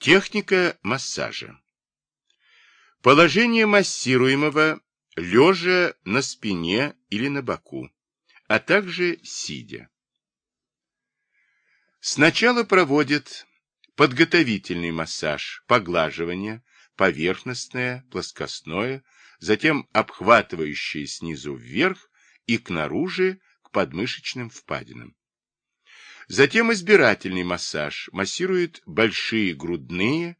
Техника массажа. Положение массируемого лежа на спине или на боку, а также сидя. Сначала проводит подготовительный массаж, поглаживание, поверхностное, плоскостное, затем обхватывающее снизу вверх и к наружу к подмышечным впадинам. Затем избирательный массаж массирует большие грудные,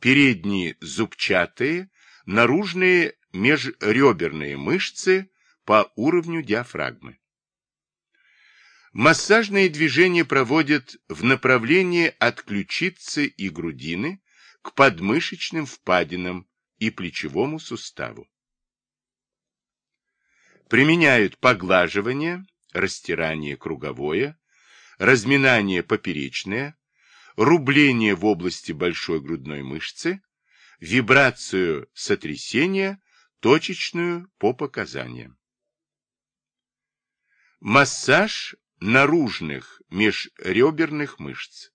передние зубчатые, наружные межреберные мышцы по уровню диафрагмы. Массажные движения проводят в направлении от ключицы и грудины к подмышечным впадинам и плечевому суставу. Применяют поглаживание, растирание круговое, разминание поперечное, рубление в области большой грудной мышцы, вибрацию сотрясения, точечную по показаниям. Массаж наружных межреберных мышц.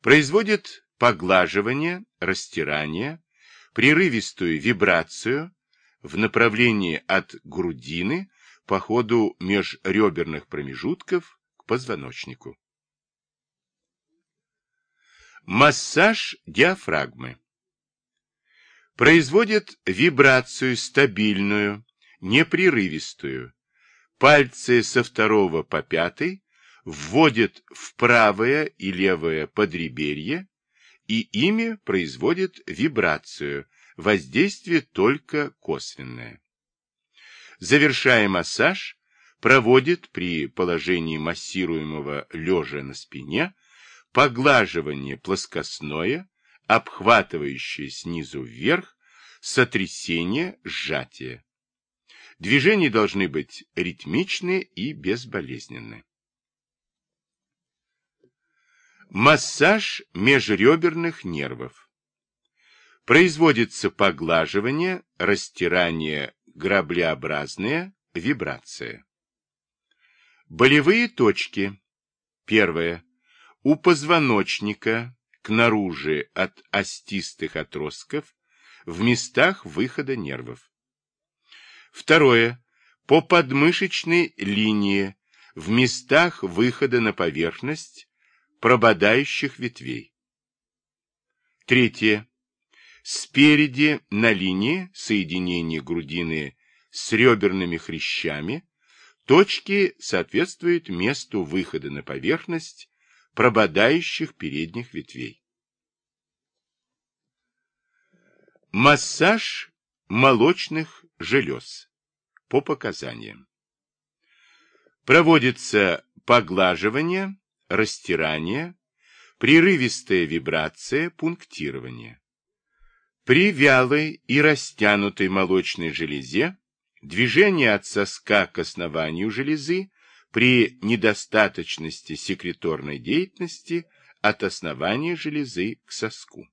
Производит поглаживание, растирание, прерывистую вибрацию в направлении от грудины по ходу межреберных промежутков позвоночнику. Массаж диафрагмы. Производит вибрацию стабильную, непрерывистую. Пальцы со второго по пятый вводят в правое и левое подреберье и ими производит вибрацию, воздействие только косвенное. Завершая массаж, проводит при положении массируемого лежа на спине поглаживание плоскостное, обхватывающее снизу вверх, сотрясение, сжатие. Движения должны быть ритмичны и безболезненны. Массаж межреберных нервов. Производится поглаживание, растирание граблеобразные, вибрация. Болевые точки. Первое. У позвоночника, к наружи от остистых отростков, в местах выхода нервов. Второе. По подмышечной линии, в местах выхода на поверхность прободающих ветвей. Третье. Спереди на линии соединения грудины с реберными хрящами Точки соответствуют месту выхода на поверхность прободающих передних ветвей. Массаж молочных желез по показаниям. Проводится поглаживание, растирание, прерывистая вибрация, пунктирование. При вялой и растянутой молочной железе Движение от соска к основанию железы при недостаточности секреторной деятельности от основания железы к соску.